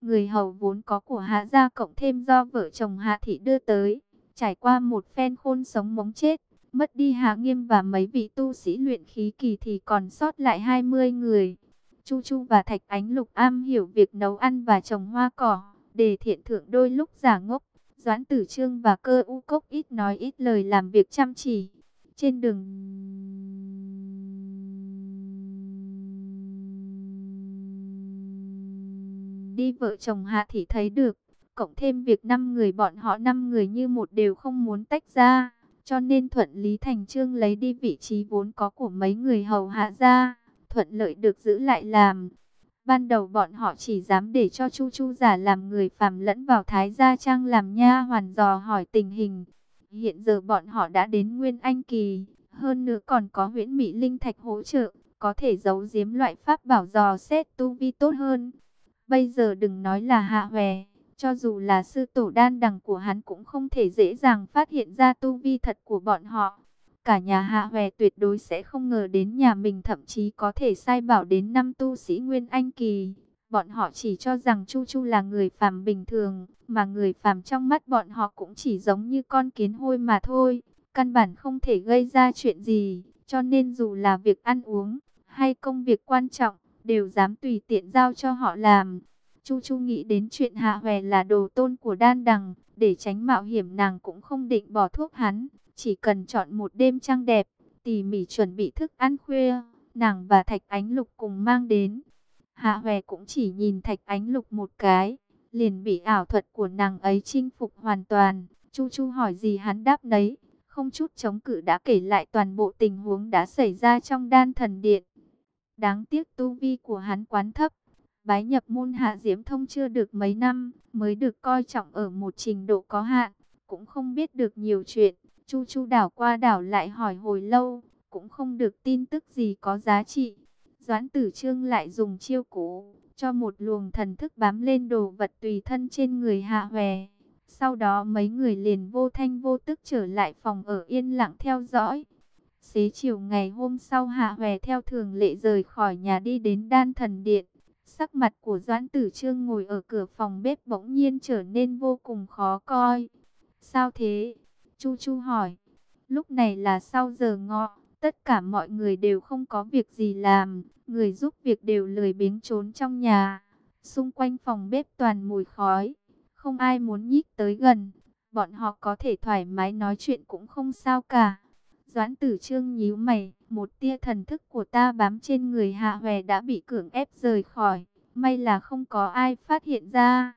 Người hầu vốn có của hạ gia cộng thêm do vợ chồng hạ thị đưa tới. Trải qua một phen khôn sống mống chết, mất đi hạ nghiêm và mấy vị tu sĩ luyện khí kỳ thì còn sót lại 20 người. Chu Chu và Thạch Ánh Lục am hiểu việc nấu ăn và trồng hoa cỏ, để thiện thượng đôi lúc giả ngốc. Doãn Tử Trương và Cơ U Cốc ít nói ít lời làm việc chăm chỉ. Trên đường đi vợ chồng Hạ Thị thấy được, cộng thêm việc năm người bọn họ năm người như một đều không muốn tách ra, cho nên thuận lý thành trương lấy đi vị trí vốn có của mấy người hầu hạ ra, thuận lợi được giữ lại làm. Ban đầu bọn họ chỉ dám để cho Chu Chu giả làm người phàm lẫn vào Thái Gia Trang làm nha hoàn dò hỏi tình hình. Hiện giờ bọn họ đã đến Nguyên Anh Kỳ, hơn nữa còn có huyễn Mỹ Linh Thạch hỗ trợ, có thể giấu giếm loại pháp bảo dò xét tu vi tốt hơn. Bây giờ đừng nói là hạ hòe, cho dù là sư tổ đan đằng của hắn cũng không thể dễ dàng phát hiện ra tu vi thật của bọn họ. Cả nhà hạ hòe tuyệt đối sẽ không ngờ đến nhà mình thậm chí có thể sai bảo đến năm tu sĩ Nguyên Anh Kỳ. Bọn họ chỉ cho rằng Chu Chu là người phàm bình thường, mà người phàm trong mắt bọn họ cũng chỉ giống như con kiến hôi mà thôi. Căn bản không thể gây ra chuyện gì, cho nên dù là việc ăn uống hay công việc quan trọng, đều dám tùy tiện giao cho họ làm. Chu Chu nghĩ đến chuyện Hạ Hoè là đồ tôn của đan đằng, để tránh mạo hiểm nàng cũng không định bỏ thuốc hắn, chỉ cần chọn một đêm trăng đẹp, tỉ mỉ chuẩn bị thức ăn khuya, nàng và Thạch Ánh Lục cùng mang đến. Hạ Hoè cũng chỉ nhìn Thạch Ánh Lục một cái, liền bị ảo thuật của nàng ấy chinh phục hoàn toàn. Chu Chu hỏi gì hắn đáp nấy, không chút chống cự đã kể lại toàn bộ tình huống đã xảy ra trong đan thần điện. Đáng tiếc tu vi của hắn quán thấp. Bái nhập môn hạ diễm thông chưa được mấy năm, mới được coi trọng ở một trình độ có hạn, cũng không biết được nhiều chuyện. Chu chu đảo qua đảo lại hỏi hồi lâu, cũng không được tin tức gì có giá trị. Doãn tử trương lại dùng chiêu cũ, cho một luồng thần thức bám lên đồ vật tùy thân trên người hạ hòe. Sau đó mấy người liền vô thanh vô tức trở lại phòng ở yên lặng theo dõi. Xế chiều ngày hôm sau Hạ Hòe theo thường lệ rời khỏi nhà đi đến đan thần điện. Sắc mặt của Doãn Tử Trương ngồi ở cửa phòng bếp bỗng nhiên trở nên vô cùng khó coi. Sao thế? Chu Chu hỏi. Lúc này là sau giờ ngọ, tất cả mọi người đều không có việc gì làm. Người giúp việc đều lười biếng trốn trong nhà. Xung quanh phòng bếp toàn mùi khói. Không ai muốn nhích tới gần. Bọn họ có thể thoải mái nói chuyện cũng không sao cả. Doãn tử trương nhíu mày, một tia thần thức của ta bám trên người hạ hòe đã bị cưỡng ép rời khỏi, may là không có ai phát hiện ra.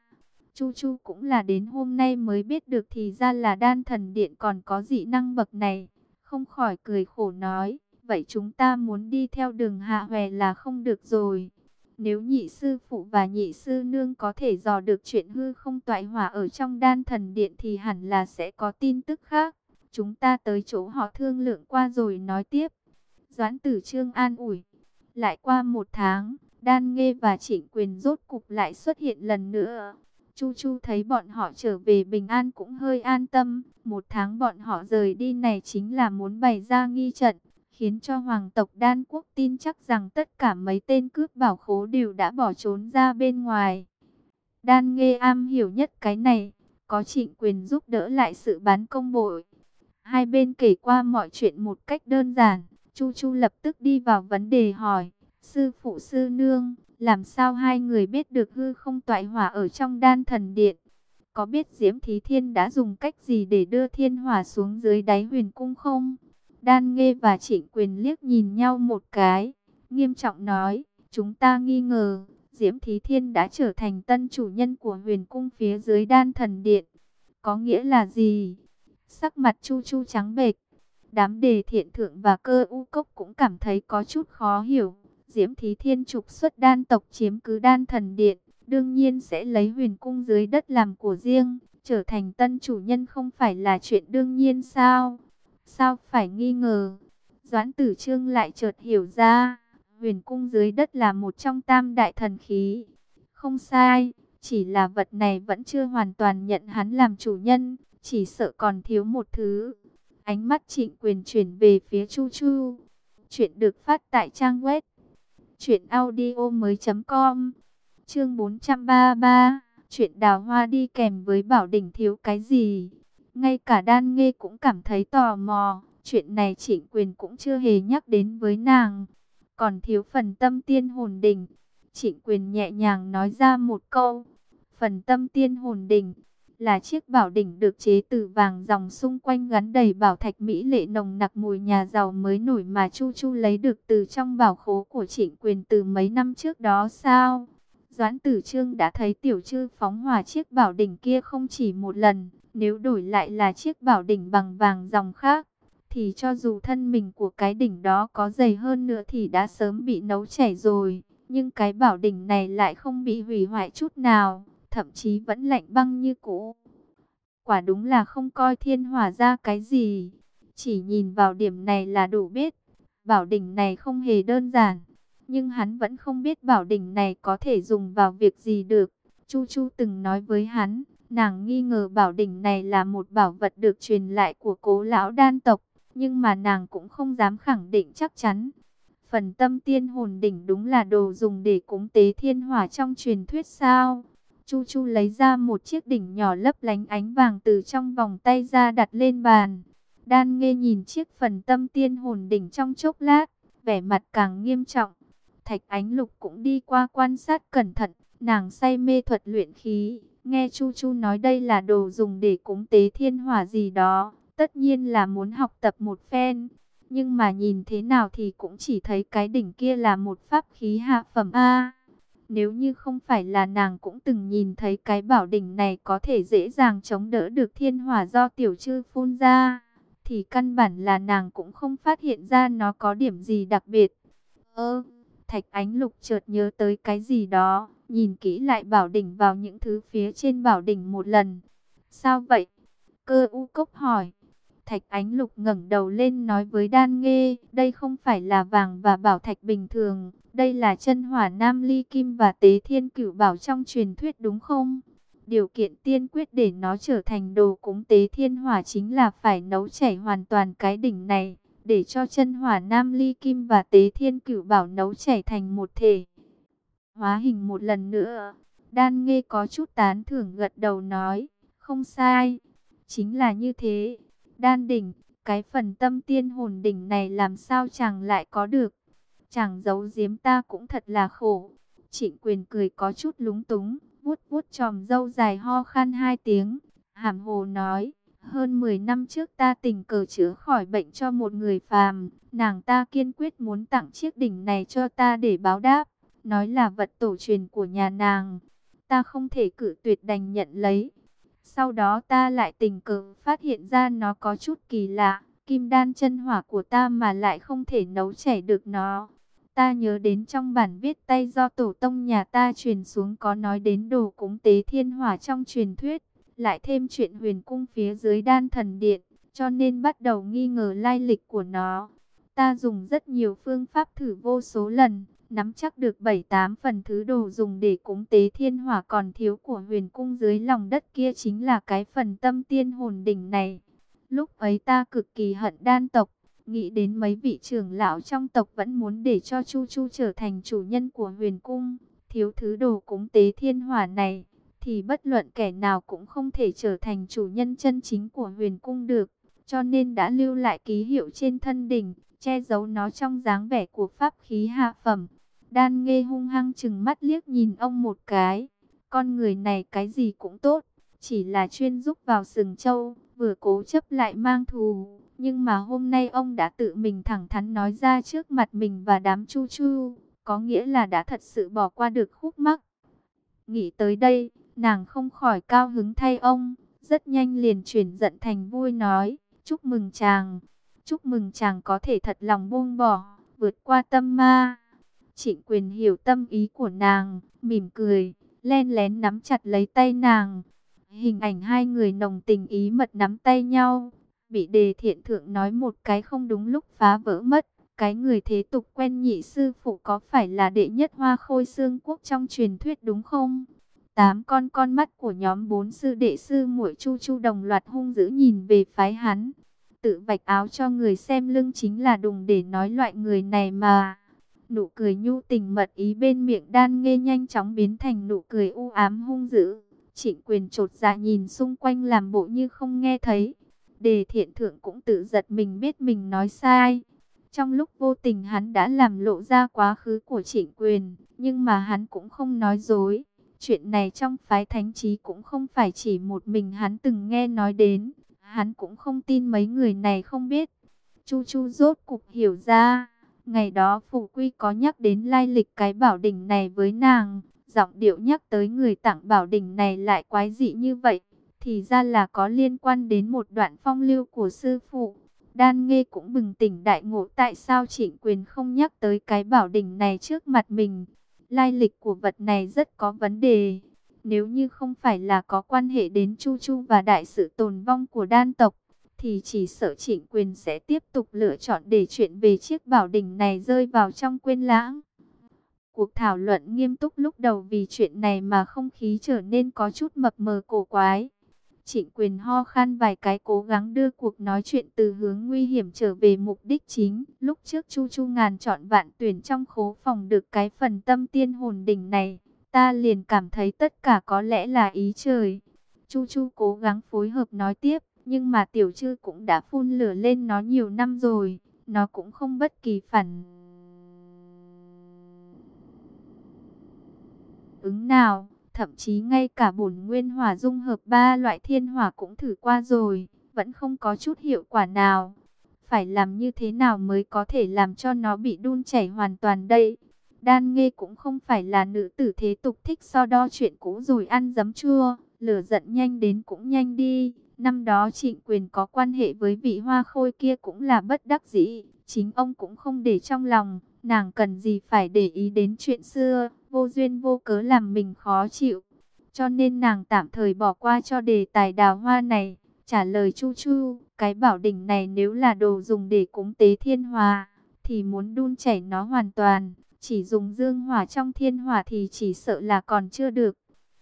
Chu Chu cũng là đến hôm nay mới biết được thì ra là đan thần điện còn có dị năng bậc này, không khỏi cười khổ nói, vậy chúng ta muốn đi theo đường hạ hòe là không được rồi. Nếu nhị sư phụ và nhị sư nương có thể dò được chuyện hư không toại hỏa ở trong đan thần điện thì hẳn là sẽ có tin tức khác. Chúng ta tới chỗ họ thương lượng qua rồi nói tiếp. Doãn tử trương an ủi. Lại qua một tháng, Đan Nghê và Trịnh Quyền rốt cục lại xuất hiện lần nữa. Chu Chu thấy bọn họ trở về bình an cũng hơi an tâm. Một tháng bọn họ rời đi này chính là muốn bày ra nghi trận, khiến cho hoàng tộc Đan Quốc tin chắc rằng tất cả mấy tên cướp bảo khố đều đã bỏ trốn ra bên ngoài. Đan Nghê am hiểu nhất cái này, có trịnh quyền giúp đỡ lại sự bán công bội. Hai bên kể qua mọi chuyện một cách đơn giản. Chu Chu lập tức đi vào vấn đề hỏi. Sư phụ sư nương, làm sao hai người biết được hư không toại hỏa ở trong đan thần điện? Có biết Diễm Thí Thiên đã dùng cách gì để đưa thiên hỏa xuống dưới đáy huyền cung không? Đan Nghê và Trịnh Quyền liếc nhìn nhau một cái, nghiêm trọng nói, chúng ta nghi ngờ, Diễm Thí Thiên đã trở thành tân chủ nhân của huyền cung phía dưới đan thần điện. Có nghĩa là gì? Sắc mặt Chu Chu trắng bệch. Đám đề thiện thượng và cơ u cốc cũng cảm thấy có chút khó hiểu. Diễm Thí Thiên trục xuất đan tộc chiếm cứ đan thần điện. Đương nhiên sẽ lấy huyền cung dưới đất làm của riêng. Trở thành tân chủ nhân không phải là chuyện đương nhiên sao? Sao phải nghi ngờ? Doãn tử trương lại chợt hiểu ra. Huyền cung dưới đất là một trong tam đại thần khí. Không sai, chỉ là vật này vẫn chưa hoàn toàn nhận hắn làm chủ nhân chỉ sợ còn thiếu một thứ. Ánh mắt trịnh quyền chuyển về phía Chu Chu. Chuyện được phát tại trang web. Chuyện audio mới com Chương 433, chuyện đào hoa đi kèm với bảo đỉnh thiếu cái gì? Ngay cả đan nghe cũng cảm thấy tò mò, chuyện này trịnh quyền cũng chưa hề nhắc đến với nàng. Còn thiếu phần tâm tiên hồn đỉnh, trịnh quyền nhẹ nhàng nói ra một câu. Phần tâm tiên hồn đỉnh là chiếc bảo đỉnh được chế từ vàng dòng xung quanh gắn đầy bảo thạch mỹ lệ nồng nặc mùi nhà giàu mới nổi mà Chu Chu lấy được từ trong bảo khố của trịnh quyền từ mấy năm trước đó sao? Doãn Tử Trương đã thấy tiểu trư phóng hỏa chiếc bảo đỉnh kia không chỉ một lần, nếu đổi lại là chiếc bảo đỉnh bằng vàng dòng khác, thì cho dù thân mình của cái đỉnh đó có dày hơn nữa thì đã sớm bị nấu chảy rồi, nhưng cái bảo đỉnh này lại không bị hủy hoại chút nào, thậm chí vẫn lạnh băng như cũ. Quả đúng là không coi thiên hỏa ra cái gì, chỉ nhìn vào điểm này là đủ biết, bảo đỉnh này không hề đơn giản nhưng hắn vẫn không biết bảo đỉnh này có thể dùng vào việc gì được. Chu Chu từng nói với hắn, nàng nghi ngờ bảo đỉnh này là một bảo vật được truyền lại của cố lão đan tộc, nhưng mà nàng cũng không dám khẳng định chắc chắn. Phần tâm tiên hồn đỉnh đúng là đồ dùng để cúng tế thiên hỏa trong truyền thuyết sao? Chu Chu lấy ra một chiếc đỉnh nhỏ lấp lánh ánh vàng từ trong vòng tay ra đặt lên bàn. Đan nghe nhìn chiếc phần tâm tiên hồn đỉnh trong chốc lát, vẻ mặt càng nghiêm trọng. Thạch Ánh Lục cũng đi qua quan sát cẩn thận, nàng say mê thuật luyện khí, nghe Chu Chu nói đây là đồ dùng để cúng tế thiên hỏa gì đó, tất nhiên là muốn học tập một phen. Nhưng mà nhìn thế nào thì cũng chỉ thấy cái đỉnh kia là một pháp khí hạ phẩm A. Nếu như không phải là nàng cũng từng nhìn thấy cái bảo đỉnh này có thể dễ dàng chống đỡ được thiên hỏa do tiểu trư phun ra, thì căn bản là nàng cũng không phát hiện ra nó có điểm gì đặc biệt. Ơ... Thạch Ánh Lục chợt nhớ tới cái gì đó, nhìn kỹ lại bảo đỉnh vào những thứ phía trên bảo đỉnh một lần. Sao vậy? Cơ u cốc hỏi. Thạch Ánh Lục ngẩng đầu lên nói với Đan Nghê, đây không phải là vàng và bảo thạch bình thường, đây là chân hỏa nam ly kim và tế thiên cửu bảo trong truyền thuyết đúng không? Điều kiện tiên quyết để nó trở thành đồ cúng tế thiên hỏa chính là phải nấu chảy hoàn toàn cái đỉnh này để cho chân hỏa nam ly kim và tế thiên cửu bảo nấu chảy thành một thể. Hóa hình một lần nữa, đan nghe có chút tán thưởng gật đầu nói, không sai, chính là như thế. Đan đỉnh, cái phần tâm tiên hồn đỉnh này làm sao chàng lại có được. chàng giấu giếm ta cũng thật là khổ. Trịnh quyền cười có chút lúng túng, vuốt vuốt tròm dâu dài ho khan hai tiếng. Hàm hồ nói, hơn 10 năm trước ta tình cờ chữa khỏi bệnh cho một người phàm, nàng ta kiên quyết muốn tặng chiếc đỉnh này cho ta để báo đáp, nói là vật tổ truyền của nhà nàng. Ta không thể cử tuyệt đành nhận lấy. Sau đó ta lại tình cờ phát hiện ra nó có chút kỳ lạ, kim đan chân hỏa của ta mà lại không thể nấu chảy được nó. Ta nhớ đến trong bản viết tay do tổ tông nhà ta truyền xuống có nói đến đồ cúng tế thiên hỏa trong truyền thuyết lại thêm chuyện huyền cung phía dưới đan thần điện, cho nên bắt đầu nghi ngờ lai lịch của nó. Ta dùng rất nhiều phương pháp thử vô số lần, nắm chắc được 7-8 phần thứ đồ dùng để cúng tế thiên hỏa còn thiếu của huyền cung dưới lòng đất kia chính là cái phần tâm tiên hồn đỉnh này. Lúc ấy ta cực kỳ hận đan tộc, nghĩ đến mấy vị trưởng lão trong tộc vẫn muốn để cho Chu Chu trở thành chủ nhân của huyền cung, thiếu thứ đồ cúng tế thiên hỏa này thì bất luận kẻ nào cũng không thể trở thành chủ nhân chân chính của huyền cung được, cho nên đã lưu lại ký hiệu trên thân đỉnh, che giấu nó trong dáng vẻ của pháp khí hạ phẩm. Đan nghe hung hăng chừng mắt liếc nhìn ông một cái, con người này cái gì cũng tốt, chỉ là chuyên giúp vào sừng châu, vừa cố chấp lại mang thù. Nhưng mà hôm nay ông đã tự mình thẳng thắn nói ra trước mặt mình và đám chu chu, có nghĩa là đã thật sự bỏ qua được khúc mắc. Nghĩ tới đây, Nàng không khỏi cao hứng thay ông, rất nhanh liền chuyển giận thành vui nói, chúc mừng chàng, chúc mừng chàng có thể thật lòng buông bỏ, vượt qua tâm ma. Trịnh quyền hiểu tâm ý của nàng, mỉm cười, len lén nắm chặt lấy tay nàng. Hình ảnh hai người nồng tình ý mật nắm tay nhau, bị đề thiện thượng nói một cái không đúng lúc phá vỡ mất. Cái người thế tục quen nhị sư phụ có phải là đệ nhất hoa khôi xương quốc trong truyền thuyết đúng không? Tám con con mắt của nhóm bốn sư đệ sư muội chu chu đồng loạt hung dữ nhìn về phái hắn. Tự vạch áo cho người xem lưng chính là đùng để nói loại người này mà. Nụ cười nhu tình mật ý bên miệng đan nghe nhanh chóng biến thành nụ cười u ám hung dữ. Trịnh quyền trột dạ nhìn xung quanh làm bộ như không nghe thấy. Đề thiện thượng cũng tự giật mình biết mình nói sai. Trong lúc vô tình hắn đã làm lộ ra quá khứ của trịnh quyền, nhưng mà hắn cũng không nói dối. Chuyện này trong phái thánh trí cũng không phải chỉ một mình hắn từng nghe nói đến. Hắn cũng không tin mấy người này không biết. Chu Chu rốt cục hiểu ra. Ngày đó phụ Quy có nhắc đến lai lịch cái bảo đỉnh này với nàng. Giọng điệu nhắc tới người tặng bảo đỉnh này lại quái dị như vậy. Thì ra là có liên quan đến một đoạn phong lưu của sư phụ. Đan nghe cũng bừng tỉnh đại ngộ tại sao trịnh quyền không nhắc tới cái bảo đỉnh này trước mặt mình. Lai lịch của vật này rất có vấn đề. Nếu như không phải là có quan hệ đến Chu Chu và đại sự tồn vong của đan tộc, thì chỉ sợ trịnh quyền sẽ tiếp tục lựa chọn để chuyện về chiếc bảo đỉnh này rơi vào trong quên lãng. Cuộc thảo luận nghiêm túc lúc đầu vì chuyện này mà không khí trở nên có chút mập mờ cổ quái. Trịnh quyền ho khan vài cái cố gắng đưa cuộc nói chuyện từ hướng nguy hiểm trở về mục đích chính. Lúc trước Chu Chu ngàn chọn vạn tuyển trong khố phòng được cái phần tâm tiên hồn đỉnh này. Ta liền cảm thấy tất cả có lẽ là ý trời. Chu Chu cố gắng phối hợp nói tiếp. Nhưng mà tiểu chư cũng đã phun lửa lên nó nhiều năm rồi. Nó cũng không bất kỳ phản ứng nào. Thậm chí ngay cả bổn nguyên hỏa dung hợp ba loại thiên hỏa cũng thử qua rồi, vẫn không có chút hiệu quả nào. Phải làm như thế nào mới có thể làm cho nó bị đun chảy hoàn toàn đây? Đan Nghê cũng không phải là nữ tử thế tục thích so đo chuyện cũ rồi ăn giấm chua, lửa giận nhanh đến cũng nhanh đi. Năm đó trịnh quyền có quan hệ với vị hoa khôi kia cũng là bất đắc dĩ, chính ông cũng không để trong lòng, nàng cần gì phải để ý đến chuyện xưa, vô duyên vô cớ làm mình khó chịu. Cho nên nàng tạm thời bỏ qua cho đề tài đào hoa này, trả lời chu chu, cái bảo đỉnh này nếu là đồ dùng để cúng tế thiên hòa, thì muốn đun chảy nó hoàn toàn, chỉ dùng dương hỏa trong thiên hỏa thì chỉ sợ là còn chưa được.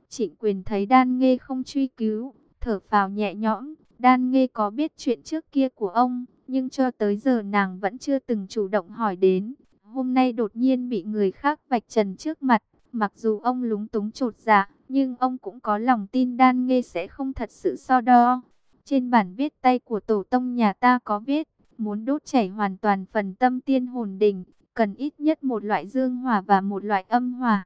Trịnh quyền thấy đan nghe không truy cứu, thở phào nhẹ nhõm, đan nghê có biết chuyện trước kia của ông, nhưng cho tới giờ nàng vẫn chưa từng chủ động hỏi đến. Hôm nay đột nhiên bị người khác vạch trần trước mặt, mặc dù ông lúng túng trột dạ, nhưng ông cũng có lòng tin đan nghê sẽ không thật sự so đo. Trên bản viết tay của tổ tông nhà ta có viết, muốn đốt chảy hoàn toàn phần tâm tiên hồn đình, cần ít nhất một loại dương hỏa và một loại âm hỏa.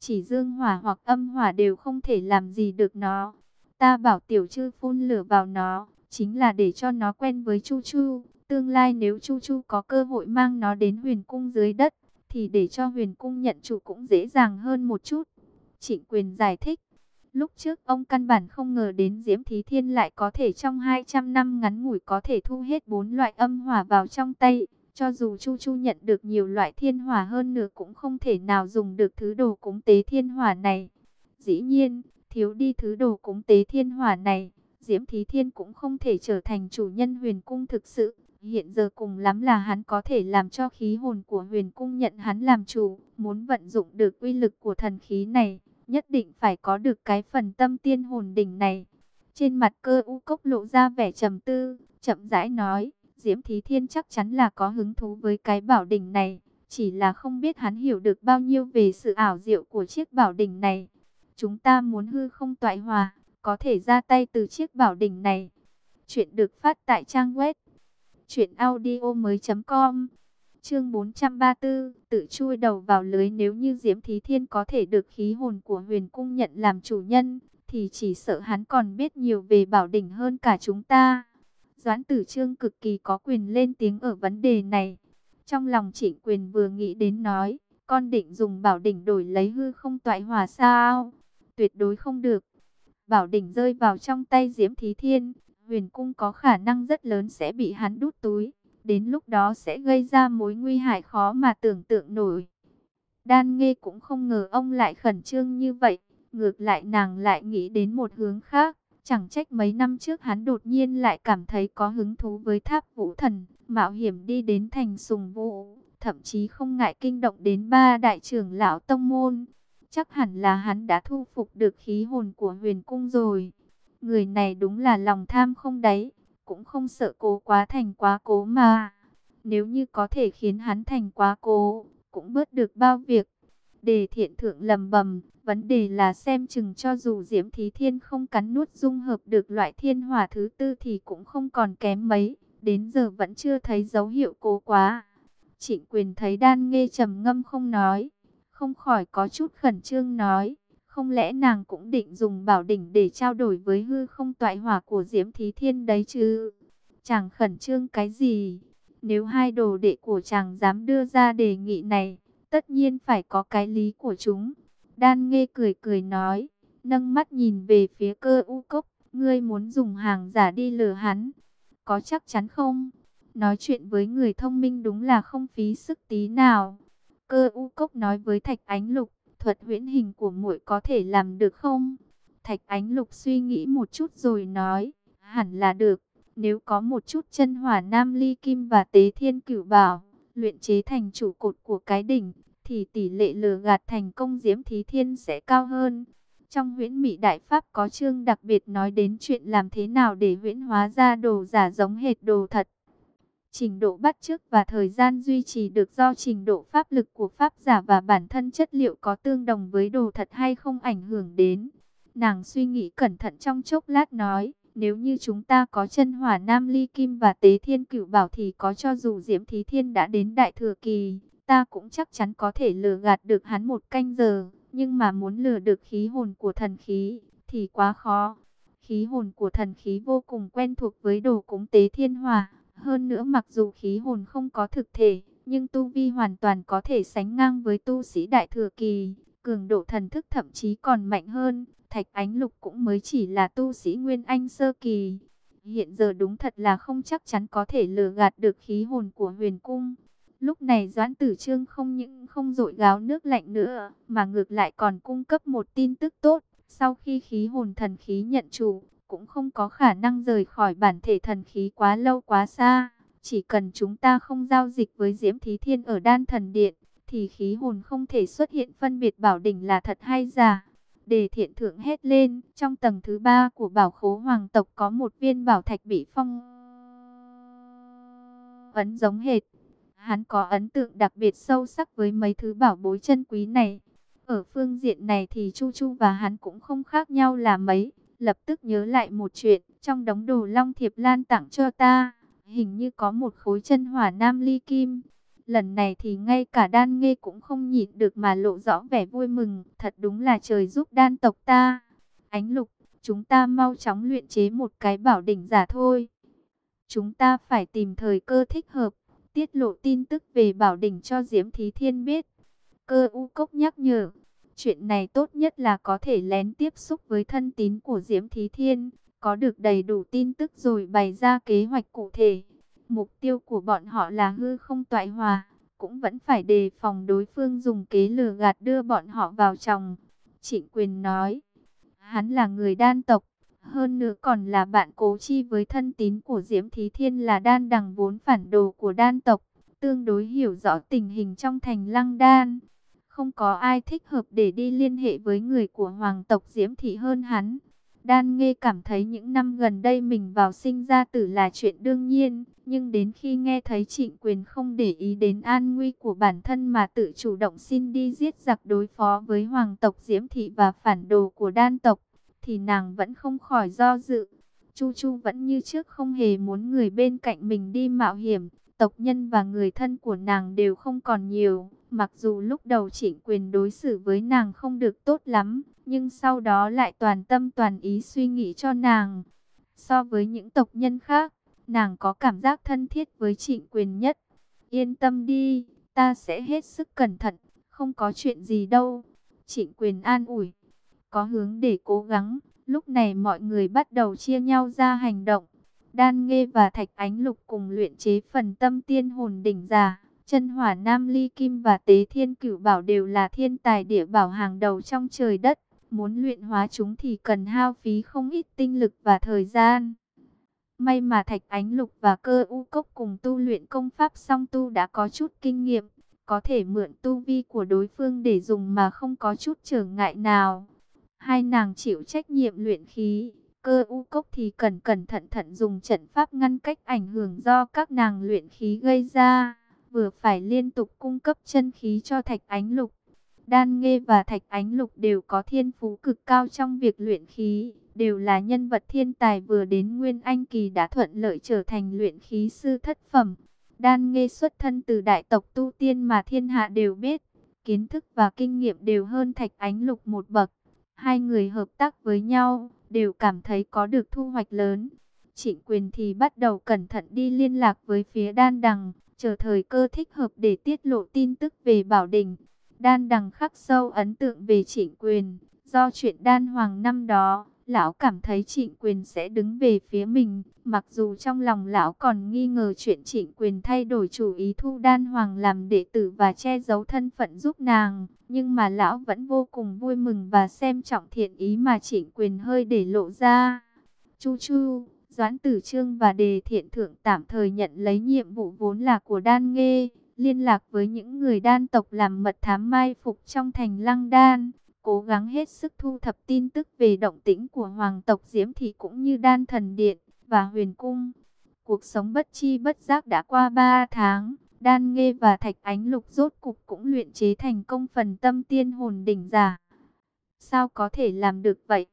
Chỉ dương hỏa hoặc âm hỏa đều không thể làm gì được nó. Ta bảo tiểu chư phun lửa vào nó, chính là để cho nó quen với Chu Chu. Tương lai nếu Chu Chu có cơ hội mang nó đến huyền cung dưới đất, thì để cho huyền cung nhận chủ cũng dễ dàng hơn một chút. Trịnh quyền giải thích, lúc trước ông căn bản không ngờ đến Diễm Thí Thiên lại có thể trong 200 năm ngắn ngủi có thể thu hết bốn loại âm hỏa vào trong tay. Cho dù Chu Chu nhận được nhiều loại thiên hỏa hơn nữa cũng không thể nào dùng được thứ đồ cúng tế thiên hỏa này. Dĩ nhiên, thiếu đi thứ đồ cúng tế thiên hỏa này, Diễm Thí Thiên cũng không thể trở thành chủ nhân huyền cung thực sự. Hiện giờ cùng lắm là hắn có thể làm cho khí hồn của huyền cung nhận hắn làm chủ, muốn vận dụng được uy lực của thần khí này, nhất định phải có được cái phần tâm tiên hồn đỉnh này. Trên mặt cơ u cốc lộ ra vẻ trầm tư, chậm rãi nói, Diễm Thí Thiên chắc chắn là có hứng thú với cái bảo đỉnh này, chỉ là không biết hắn hiểu được bao nhiêu về sự ảo diệu của chiếc bảo đỉnh này. Chúng ta muốn hư không toại hòa, có thể ra tay từ chiếc bảo đỉnh này. Chuyện được phát tại trang web chuyệnaudio mới.com Chương 434 Tự chui đầu vào lưới nếu như Diễm Thí Thiên có thể được khí hồn của huyền cung nhận làm chủ nhân Thì chỉ sợ hắn còn biết nhiều về bảo đỉnh hơn cả chúng ta. Doãn tử trương cực kỳ có quyền lên tiếng ở vấn đề này. Trong lòng trịnh quyền vừa nghĩ đến nói Con định dùng bảo đỉnh đổi lấy hư không toại hòa sao? Tuyệt đối không được Bảo đỉnh rơi vào trong tay Diễm Thí Thiên, huyền cung có khả năng rất lớn sẽ bị hắn đút túi. Đến lúc đó sẽ gây ra mối nguy hại khó mà tưởng tượng nổi. Đan nghe cũng không ngờ ông lại khẩn trương như vậy. Ngược lại nàng lại nghĩ đến một hướng khác. Chẳng trách mấy năm trước hắn đột nhiên lại cảm thấy có hứng thú với tháp vũ thần. Mạo hiểm đi đến thành sùng vũ. Thậm chí không ngại kinh động đến ba đại trưởng lão tông môn. Chắc hẳn là hắn đã thu phục được khí hồn của huyền cung rồi. Người này đúng là lòng tham không đáy, cũng không sợ cố quá thành quá cố mà. Nếu như có thể khiến hắn thành quá cố, cũng bớt được bao việc. Đề thiện thượng lầm bầm, vấn đề là xem chừng cho dù Diễm Thí Thiên không cắn nuốt dung hợp được loại thiên hỏa thứ tư thì cũng không còn kém mấy, đến giờ vẫn chưa thấy dấu hiệu cố quá. Trịnh quyền thấy đan nghe trầm ngâm không nói, không khỏi có chút khẩn trương nói, không lẽ nàng cũng định dùng bảo đỉnh để trao đổi với hư không toại hỏa của Diễm Thí Thiên đấy chứ? Chàng khẩn trương cái gì? Nếu hai đồ đệ của chàng dám đưa ra đề nghị này, tất nhiên phải có cái lý của chúng. Đan nghe cười cười nói, nâng mắt nhìn về phía cơ u cốc, ngươi muốn dùng hàng giả đi lừa hắn. Có chắc chắn không? Nói chuyện với người thông minh đúng là không phí sức tí nào. Cơ u cốc nói với Thạch Ánh Lục, thuật huyễn hình của muội có thể làm được không? Thạch Ánh Lục suy nghĩ một chút rồi nói, hẳn là được. Nếu có một chút chân hỏa nam ly kim và tế thiên cửu bảo, luyện chế thành trụ cột của cái đỉnh, thì tỷ lệ lừa gạt thành công diễm thí thiên sẽ cao hơn. Trong huyễn Mỹ Đại Pháp có chương đặc biệt nói đến chuyện làm thế nào để huyễn hóa ra đồ giả giống hệt đồ thật. Trình độ bắt chước và thời gian duy trì được do trình độ pháp lực của pháp giả và bản thân chất liệu có tương đồng với đồ thật hay không ảnh hưởng đến. Nàng suy nghĩ cẩn thận trong chốc lát nói, nếu như chúng ta có chân hỏa nam ly kim và tế thiên cửu bảo thì có cho dù diễm thí thiên đã đến đại thừa kỳ, ta cũng chắc chắn có thể lừa gạt được hắn một canh giờ. Nhưng mà muốn lừa được khí hồn của thần khí thì quá khó. Khí hồn của thần khí vô cùng quen thuộc với đồ cúng tế thiên hỏa. Hơn nữa mặc dù khí hồn không có thực thể, nhưng tu vi hoàn toàn có thể sánh ngang với tu sĩ đại thừa kỳ. Cường độ thần thức thậm chí còn mạnh hơn. Thạch Ánh Lục cũng mới chỉ là tu sĩ Nguyên Anh sơ kỳ. Hiện giờ đúng thật là không chắc chắn có thể lừa gạt được khí hồn của huyền cung. Lúc này Doãn Tử Trương không những không dội gáo nước lạnh nữa, mà ngược lại còn cung cấp một tin tức tốt. Sau khi khí hồn thần khí nhận chủ, cũng không có khả năng rời khỏi bản thể thần khí quá lâu quá xa. Chỉ cần chúng ta không giao dịch với Diễm Thí Thiên ở Đan Thần Điện, thì khí hồn không thể xuất hiện phân biệt bảo đỉnh là thật hay giả. Đề thiện thượng hét lên, trong tầng thứ ba của bảo khố hoàng tộc có một viên bảo thạch bị phong ấn giống hệt. Hắn có ấn tượng đặc biệt sâu sắc với mấy thứ bảo bối chân quý này. Ở phương diện này thì Chu Chu và hắn cũng không khác nhau là mấy. Lập tức nhớ lại một chuyện, trong đống đồ Long Thiệp Lan tặng cho ta, hình như có một khối chân hỏa nam ly kim. Lần này thì ngay cả đan nghe cũng không nhịn được mà lộ rõ vẻ vui mừng, thật đúng là trời giúp đan tộc ta. Ánh lục, chúng ta mau chóng luyện chế một cái bảo đỉnh giả thôi. Chúng ta phải tìm thời cơ thích hợp, tiết lộ tin tức về bảo đỉnh cho Diễm Thí Thiên biết. Cơ u cốc nhắc nhở, chuyện này tốt nhất là có thể lén tiếp xúc với thân tín của Diễm Thí Thiên, có được đầy đủ tin tức rồi bày ra kế hoạch cụ thể. Mục tiêu của bọn họ là hư không toại hòa, cũng vẫn phải đề phòng đối phương dùng kế lừa gạt đưa bọn họ vào chồng. Trịnh quyền nói, hắn là người đan tộc, hơn nữa còn là bạn cố chi với thân tín của Diễm Thí Thiên là đan đằng vốn phản đồ của đan tộc, tương đối hiểu rõ tình hình trong thành lăng đan. Không có ai thích hợp để đi liên hệ với người của hoàng tộc Diễm Thị hơn hắn. Đan nghe cảm thấy những năm gần đây mình vào sinh ra tử là chuyện đương nhiên, nhưng đến khi nghe thấy trịnh quyền không để ý đến an nguy của bản thân mà tự chủ động xin đi giết giặc đối phó với hoàng tộc Diễm Thị và phản đồ của đan tộc, thì nàng vẫn không khỏi do dự. Chu Chu vẫn như trước không hề muốn người bên cạnh mình đi mạo hiểm, tộc nhân và người thân của nàng đều không còn nhiều. Mặc dù lúc đầu trịnh quyền đối xử với nàng không được tốt lắm, nhưng sau đó lại toàn tâm toàn ý suy nghĩ cho nàng. So với những tộc nhân khác, nàng có cảm giác thân thiết với trịnh quyền nhất. Yên tâm đi, ta sẽ hết sức cẩn thận, không có chuyện gì đâu. Trịnh quyền an ủi, có hướng để cố gắng. Lúc này mọi người bắt đầu chia nhau ra hành động. Đan Nghê và Thạch Ánh Lục cùng luyện chế phần tâm tiên hồn đỉnh giả. Chân hỏa Nam Ly Kim và Tế Thiên Cửu Bảo đều là thiên tài địa bảo hàng đầu trong trời đất. Muốn luyện hóa chúng thì cần hao phí không ít tinh lực và thời gian. May mà Thạch Ánh Lục và Cơ U Cốc cùng tu luyện công pháp song tu đã có chút kinh nghiệm. Có thể mượn tu vi của đối phương để dùng mà không có chút trở ngại nào. Hai nàng chịu trách nhiệm luyện khí, cơ u cốc thì cần cẩn thận thận dùng trận pháp ngăn cách ảnh hưởng do các nàng luyện khí gây ra vừa phải liên tục cung cấp chân khí cho Thạch Ánh Lục. Đan Nghê và Thạch Ánh Lục đều có thiên phú cực cao trong việc luyện khí, đều là nhân vật thiên tài vừa đến Nguyên Anh Kỳ đã thuận lợi trở thành luyện khí sư thất phẩm. Đan Nghê xuất thân từ đại tộc tu tiên mà thiên hạ đều biết, kiến thức và kinh nghiệm đều hơn Thạch Ánh Lục một bậc. Hai người hợp tác với nhau, đều cảm thấy có được thu hoạch lớn. Trịnh quyền thì bắt đầu cẩn thận đi liên lạc với phía đan đằng, chờ thời cơ thích hợp để tiết lộ tin tức về Bảo Đình. Đan đằng khắc sâu ấn tượng về trịnh quyền, do chuyện đan hoàng năm đó, lão cảm thấy trịnh quyền sẽ đứng về phía mình. Mặc dù trong lòng lão còn nghi ngờ chuyện trịnh quyền thay đổi chủ ý thu đan hoàng làm đệ tử và che giấu thân phận giúp nàng. Nhưng mà lão vẫn vô cùng vui mừng và xem trọng thiện ý mà trịnh quyền hơi để lộ ra. Chu chu, Doãn Tử Trương và Đề Thiện Thượng tạm thời nhận lấy nhiệm vụ vốn là của Đan Nghê, liên lạc với những người đan tộc làm mật thám mai phục trong thành Lăng Đan, cố gắng hết sức thu thập tin tức về động tĩnh của hoàng tộc Diễm Thị cũng như Đan Thần Điện và Huyền Cung. Cuộc sống bất chi bất giác đã qua 3 tháng, Đan Nghê và Thạch Ánh Lục rốt cục cũng luyện chế thành công phần tâm tiên hồn đỉnh giả. Sao có thể làm được vậy?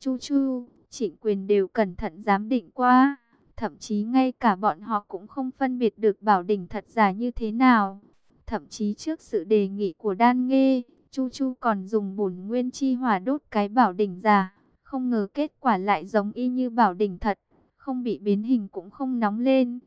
Chu chu, trịnh quyền đều cẩn thận giám định qua. Thậm chí ngay cả bọn họ cũng không phân biệt được bảo đỉnh thật giả như thế nào. Thậm chí trước sự đề nghị của Đan Nghê, Chu Chu còn dùng bổn nguyên chi hỏa đốt cái bảo đỉnh giả. Không ngờ kết quả lại giống y như bảo đỉnh thật, không bị biến hình cũng không nóng lên.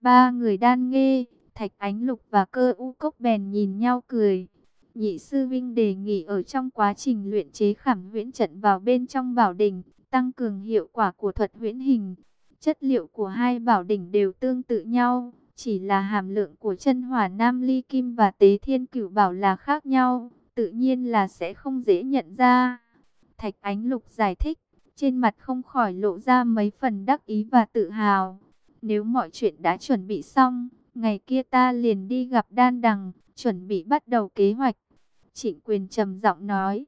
Ba người Đan Nghê, Thạch Ánh Lục và Cơ U Cốc bèn nhìn nhau cười. Nhị sư Vinh đề nghị ở trong quá trình luyện chế khảm huyễn trận vào bên trong bảo đỉnh, tăng cường hiệu quả của thuật huyễn hình. Chất liệu của hai bảo đỉnh đều tương tự nhau, chỉ là hàm lượng của chân hỏa nam ly kim và tế thiên cửu bảo là khác nhau, tự nhiên là sẽ không dễ nhận ra. Thạch Ánh Lục giải thích, trên mặt không khỏi lộ ra mấy phần đắc ý và tự hào. Nếu mọi chuyện đã chuẩn bị xong, ngày kia ta liền đi gặp đan đằng, chuẩn bị bắt đầu kế hoạch. Trịnh quyền trầm giọng nói.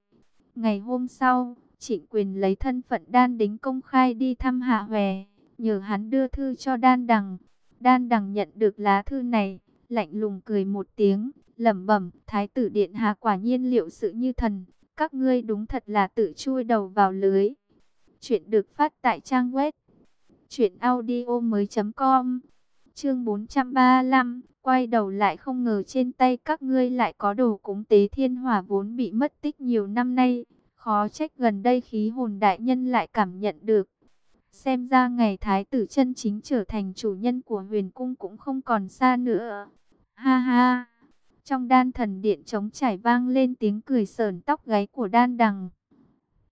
Ngày hôm sau, trịnh quyền lấy thân phận đan đính công khai đi thăm Hạ Hòe nhờ hắn đưa thư cho đan đằng. Đan đằng nhận được lá thư này, lạnh lùng cười một tiếng, lẩm bẩm, thái tử điện hạ quả nhiên liệu sự như thần, các ngươi đúng thật là tự chui đầu vào lưới. Chuyện được phát tại trang web truyệnaudiomoi.com. Chương 435, quay đầu lại không ngờ trên tay các ngươi lại có đồ cúng tế thiên hỏa vốn bị mất tích nhiều năm nay, khó trách gần đây khí hồn đại nhân lại cảm nhận được. Xem ra ngày thái tử chân chính trở thành chủ nhân của huyền cung cũng không còn xa nữa. Ha ha! Trong đan thần điện trống trải vang lên tiếng cười sờn tóc gáy của đan đằng.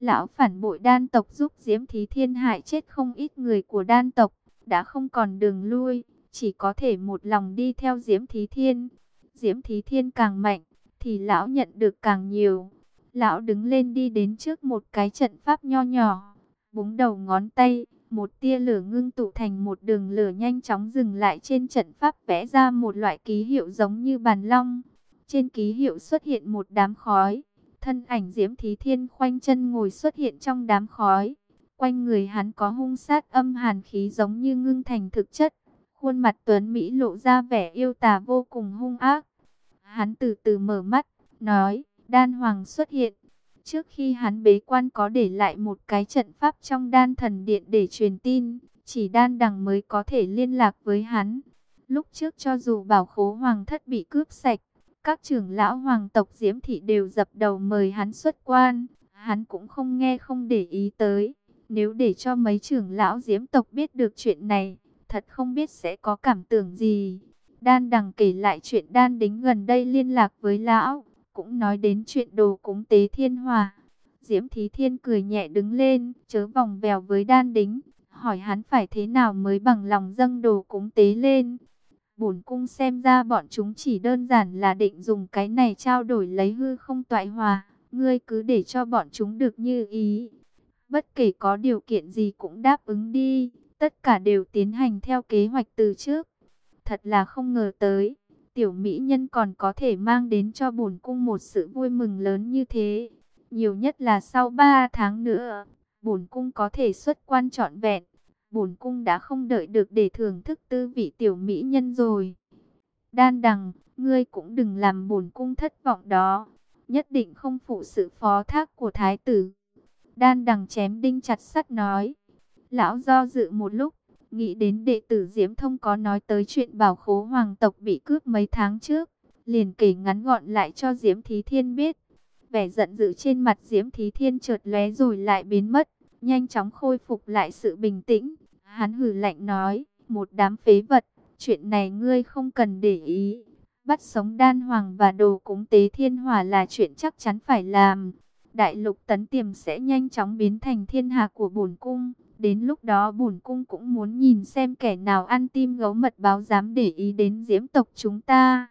Lão phản bội đan tộc giúp Diễm Thí Thiên hại chết không ít người của đan tộc, đã không còn đường lui, chỉ có thể một lòng đi theo Diễm Thí Thiên. Diễm Thí Thiên càng mạnh, thì lão nhận được càng nhiều. Lão đứng lên đi đến trước một cái trận pháp nho nhỏ, búng đầu ngón tay, một tia lửa ngưng tụ thành một đường lửa nhanh chóng dừng lại trên trận pháp vẽ ra một loại ký hiệu giống như bàn long. Trên ký hiệu xuất hiện một đám khói, thân ảnh Diễm Thí Thiên khoanh chân ngồi xuất hiện trong đám khói. Quanh người hắn có hung sát âm hàn khí giống như ngưng thành thực chất. Khuôn mặt Tuấn Mỹ lộ ra vẻ yêu tà vô cùng hung ác. Hắn từ từ mở mắt, nói, đan hoàng xuất hiện. Trước khi hắn bế quan có để lại một cái trận pháp trong đan thần điện để truyền tin, chỉ đan đằng mới có thể liên lạc với hắn. Lúc trước cho dù bảo khố hoàng thất bị cướp sạch, các trưởng lão hoàng tộc Diễm Thị đều dập đầu mời hắn xuất quan, hắn cũng không nghe không để ý tới. Nếu để cho mấy trưởng lão Diễm tộc biết được chuyện này, thật không biết sẽ có cảm tưởng gì. Đan đằng kể lại chuyện đan đính gần đây liên lạc với lão, cũng nói đến chuyện đồ cúng tế thiên hòa. Diễm Thí Thiên cười nhẹ đứng lên, chớ vòng vèo với đan đính, hỏi hắn phải thế nào mới bằng lòng dâng đồ cúng tế lên. Bổn cung xem ra bọn chúng chỉ đơn giản là định dùng cái này trao đổi lấy hư không toại hòa, ngươi cứ để cho bọn chúng được như ý. Bất kể có điều kiện gì cũng đáp ứng đi, tất cả đều tiến hành theo kế hoạch từ trước. Thật là không ngờ tới, tiểu mỹ nhân còn có thể mang đến cho bổn cung một sự vui mừng lớn như thế. Nhiều nhất là sau 3 tháng nữa, bổn cung có thể xuất quan trọn vẹn. Bổn cung đã không đợi được để thưởng thức tư vị tiểu mỹ nhân rồi. Đan đằng, ngươi cũng đừng làm bổn cung thất vọng đó. Nhất định không phụ sự phó thác của thái tử. Đan đằng chém đinh chặt sắt nói. Lão do dự một lúc, nghĩ đến đệ tử Diễm Thông có nói tới chuyện bảo khố hoàng tộc bị cướp mấy tháng trước. Liền kể ngắn gọn lại cho Diễm Thí Thiên biết. Vẻ giận dữ trên mặt Diễm Thí Thiên chợt lóe rồi lại biến mất, nhanh chóng khôi phục lại sự bình tĩnh. Hắn hử lạnh nói, một đám phế vật, chuyện này ngươi không cần để ý. Bắt sống đan hoàng và đồ cúng tế thiên hỏa là chuyện chắc chắn phải làm. Đại lục tấn tiềm sẽ nhanh chóng biến thành thiên hạ của bổn cung. Đến lúc đó bổn cung cũng muốn nhìn xem kẻ nào ăn tim gấu mật báo dám để ý đến diễm tộc chúng ta.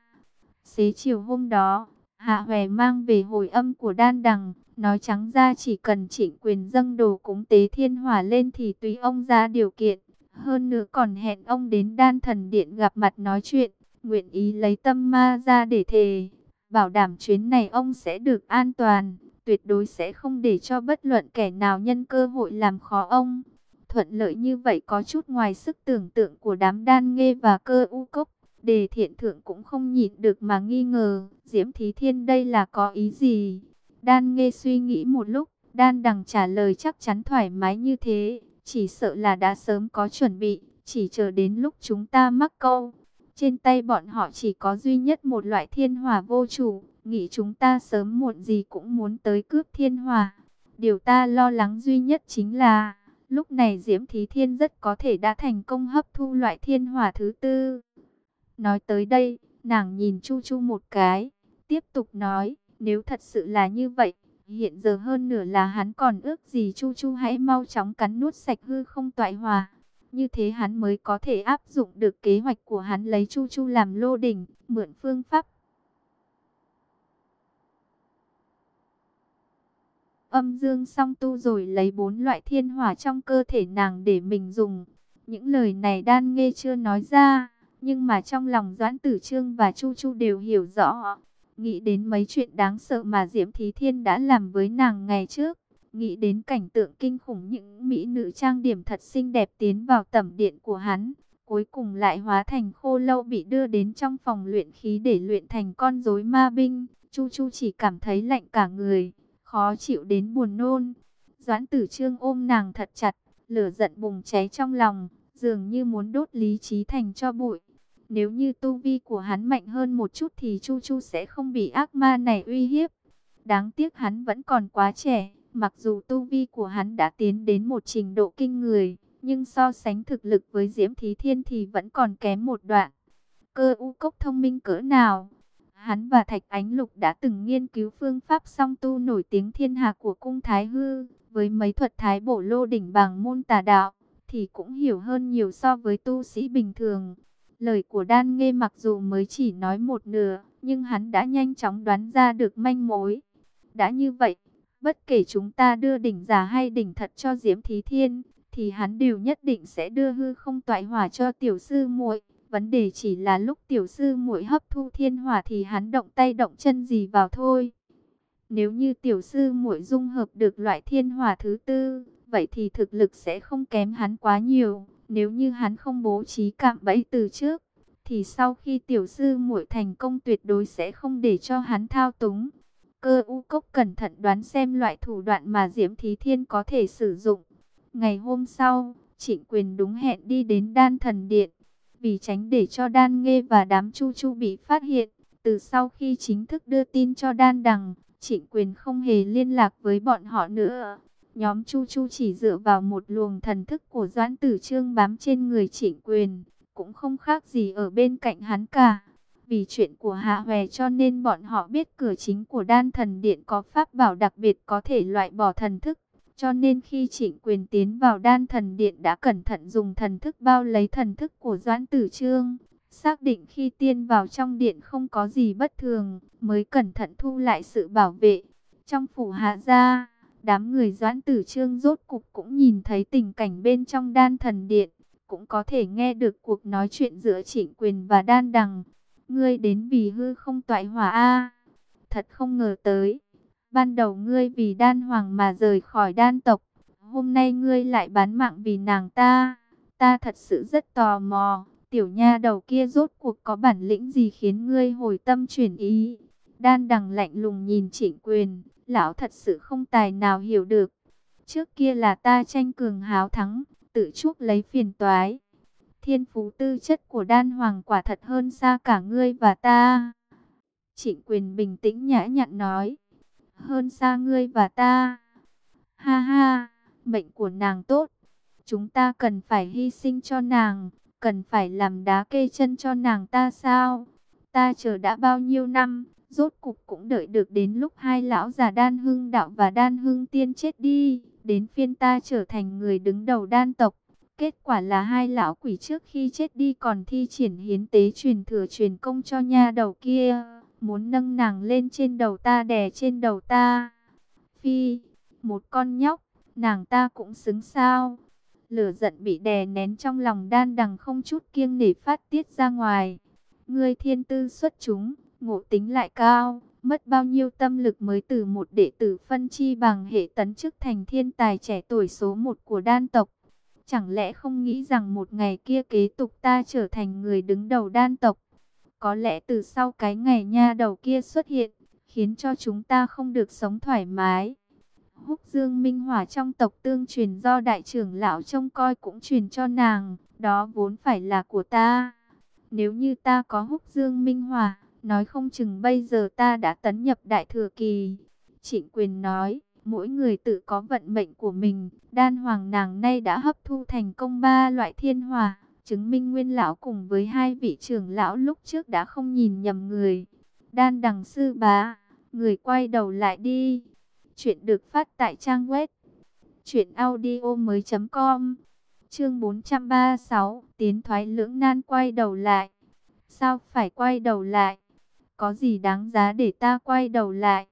Xế chiều hôm đó, Hạ hoè mang về hồi âm của đan đằng, nói trắng ra chỉ cần trịnh quyền dâng đồ cúng tế thiên hỏa lên thì tùy ông ra điều kiện. Hơn nữa còn hẹn ông đến đan thần điện gặp mặt nói chuyện, nguyện ý lấy tâm ma ra để thề. Bảo đảm chuyến này ông sẽ được an toàn, tuyệt đối sẽ không để cho bất luận kẻ nào nhân cơ hội làm khó ông. Thuận lợi như vậy có chút ngoài sức tưởng tượng của đám đan nghê và cơ u cốc. Đề thiện thượng cũng không nhịn được mà nghi ngờ, Diễm Thí Thiên đây là có ý gì? Đan nghe suy nghĩ một lúc, đan đằng trả lời chắc chắn thoải mái như thế, chỉ sợ là đã sớm có chuẩn bị, chỉ chờ đến lúc chúng ta mắc câu. Trên tay bọn họ chỉ có duy nhất một loại thiên hỏa vô chủ, nghĩ chúng ta sớm muộn gì cũng muốn tới cướp thiên hỏa. Điều ta lo lắng duy nhất chính là, lúc này Diễm Thí Thiên rất có thể đã thành công hấp thu loại thiên hỏa thứ tư. Nói tới đây, nàng nhìn Chu Chu một cái, tiếp tục nói, nếu thật sự là như vậy, hiện giờ hơn nửa là hắn còn ước gì Chu Chu hãy mau chóng cắn nuốt sạch hư không toại hòa. Như thế hắn mới có thể áp dụng được kế hoạch của hắn lấy Chu Chu làm lô đỉnh, mượn phương pháp. Âm dương song tu rồi lấy bốn loại thiên hỏa trong cơ thể nàng để mình dùng. Những lời này đan nghe chưa nói ra nhưng mà trong lòng Doãn Tử Trương và Chu Chu đều hiểu rõ. Nghĩ đến mấy chuyện đáng sợ mà Diễm Thí Thiên đã làm với nàng ngày trước. Nghĩ đến cảnh tượng kinh khủng những mỹ nữ trang điểm thật xinh đẹp tiến vào tẩm điện của hắn. Cuối cùng lại hóa thành khô lâu bị đưa đến trong phòng luyện khí để luyện thành con rối ma binh. Chu Chu chỉ cảm thấy lạnh cả người, khó chịu đến buồn nôn. Doãn tử trương ôm nàng thật chặt, lửa giận bùng cháy trong lòng, dường như muốn đốt lý trí thành cho bụi. Nếu như tu vi của hắn mạnh hơn một chút thì Chu Chu sẽ không bị ác ma này uy hiếp. Đáng tiếc hắn vẫn còn quá trẻ, mặc dù tu vi của hắn đã tiến đến một trình độ kinh người, nhưng so sánh thực lực với Diễm Thí Thiên thì vẫn còn kém một đoạn. Cơ u cốc thông minh cỡ nào? Hắn và Thạch Ánh Lục đã từng nghiên cứu phương pháp song tu nổi tiếng thiên hạ của cung Thái Hư, với mấy thuật thái bổ lô đỉnh bằng môn tà đạo, thì cũng hiểu hơn nhiều so với tu sĩ bình thường. Lời của đan nghe mặc dù mới chỉ nói một nửa, nhưng hắn đã nhanh chóng đoán ra được manh mối. Đã như vậy, bất kể chúng ta đưa đỉnh giả hay đỉnh thật cho Diễm Thí Thiên, thì hắn đều nhất định sẽ đưa hư không toại hỏa cho tiểu sư muội. Vấn đề chỉ là lúc tiểu sư muội hấp thu thiên hỏa thì hắn động tay động chân gì vào thôi. Nếu như tiểu sư muội dung hợp được loại thiên hỏa thứ tư, vậy thì thực lực sẽ không kém hắn quá nhiều. Nếu như hắn không bố trí cạm bẫy từ trước, thì sau khi tiểu sư muội thành công tuyệt đối sẽ không để cho hắn thao túng. Cơ u cốc cẩn thận đoán xem loại thủ đoạn mà Diễm Thí Thiên có thể sử dụng. Ngày hôm sau, trịnh quyền đúng hẹn đi đến đan thần điện. Vì tránh để cho đan Nghe và đám chu chu bị phát hiện, từ sau khi chính thức đưa tin cho đan đằng, trịnh quyền không hề liên lạc với bọn họ nữa. Nhóm Chu Chu chỉ dựa vào một luồng thần thức của Doãn Tử Trương bám trên người trịnh quyền, cũng không khác gì ở bên cạnh hắn cả. Vì chuyện của Hạ Hòe cho nên bọn họ biết cửa chính của đan thần điện có pháp bảo đặc biệt có thể loại bỏ thần thức. Cho nên khi trịnh quyền tiến vào đan thần điện đã cẩn thận dùng thần thức bao lấy thần thức của Doãn Tử Trương. Xác định khi tiên vào trong điện không có gì bất thường, mới cẩn thận thu lại sự bảo vệ. Trong phủ hạ gia Đám người doãn tử trương rốt cục cũng nhìn thấy tình cảnh bên trong đan thần điện, cũng có thể nghe được cuộc nói chuyện giữa trịnh quyền và đan đằng. Ngươi đến vì hư không toại hỏa a Thật không ngờ tới. Ban đầu ngươi vì đan hoàng mà rời khỏi đan tộc. Hôm nay ngươi lại bán mạng vì nàng ta. Ta thật sự rất tò mò. Tiểu nha đầu kia rốt cuộc có bản lĩnh gì khiến ngươi hồi tâm chuyển ý? Đan đằng lạnh lùng nhìn trịnh quyền, lão thật sự không tài nào hiểu được. Trước kia là ta tranh cường háo thắng, tự chuốc lấy phiền toái. Thiên phú tư chất của đan hoàng quả thật hơn xa cả ngươi và ta. Trịnh quyền bình tĩnh nhã nhặn nói. Hơn xa ngươi và ta. Ha ha, mệnh của nàng tốt. Chúng ta cần phải hy sinh cho nàng, cần phải làm đá kê chân cho nàng ta sao? Ta chờ đã bao nhiêu năm, rốt cục cũng đợi được đến lúc hai lão già đan hưng đạo và đan hưng tiên chết đi. Đến phiên ta trở thành người đứng đầu đan tộc. Kết quả là hai lão quỷ trước khi chết đi còn thi triển hiến tế truyền thừa truyền công cho nha đầu kia. Muốn nâng nàng lên trên đầu ta đè trên đầu ta. Phi, một con nhóc, nàng ta cũng xứng sao. Lửa giận bị đè nén trong lòng đan đằng không chút kiêng nể phát tiết ra ngoài. Ngươi thiên tư xuất chúng, ngộ tính lại cao, mất bao nhiêu tâm lực mới từ một đệ tử phân chi bằng hệ tấn chức thành thiên tài trẻ tuổi số một của đan tộc. Chẳng lẽ không nghĩ rằng một ngày kia kế tục ta trở thành người đứng đầu đan tộc? Có lẽ từ sau cái ngày nha đầu kia xuất hiện, khiến cho chúng ta không được sống thoải mái. Húc Dương Minh Hỏa trong tộc tương truyền do đại trưởng lão trông coi cũng truyền cho nàng, đó vốn phải là của ta. Nếu như ta có Húc Dương Minh Hỏa, nói không chừng bây giờ ta đã tấn nhập đại thừa kỳ. Trịnh quyền nói, mỗi người tự có vận mệnh của mình, đan hoàng nàng nay đã hấp thu thành công ba loại thiên hỏa, chứng minh nguyên lão cùng với hai vị trưởng lão lúc trước đã không nhìn nhầm người. Đan đằng sư bá, người quay đầu lại đi. Chuyện được phát tại trang web truyệnaudiomoi.com. Chương 436, tiến thoái lưỡng nan quay đầu lại. Sao phải quay đầu lại? Có gì đáng giá để ta quay đầu lại?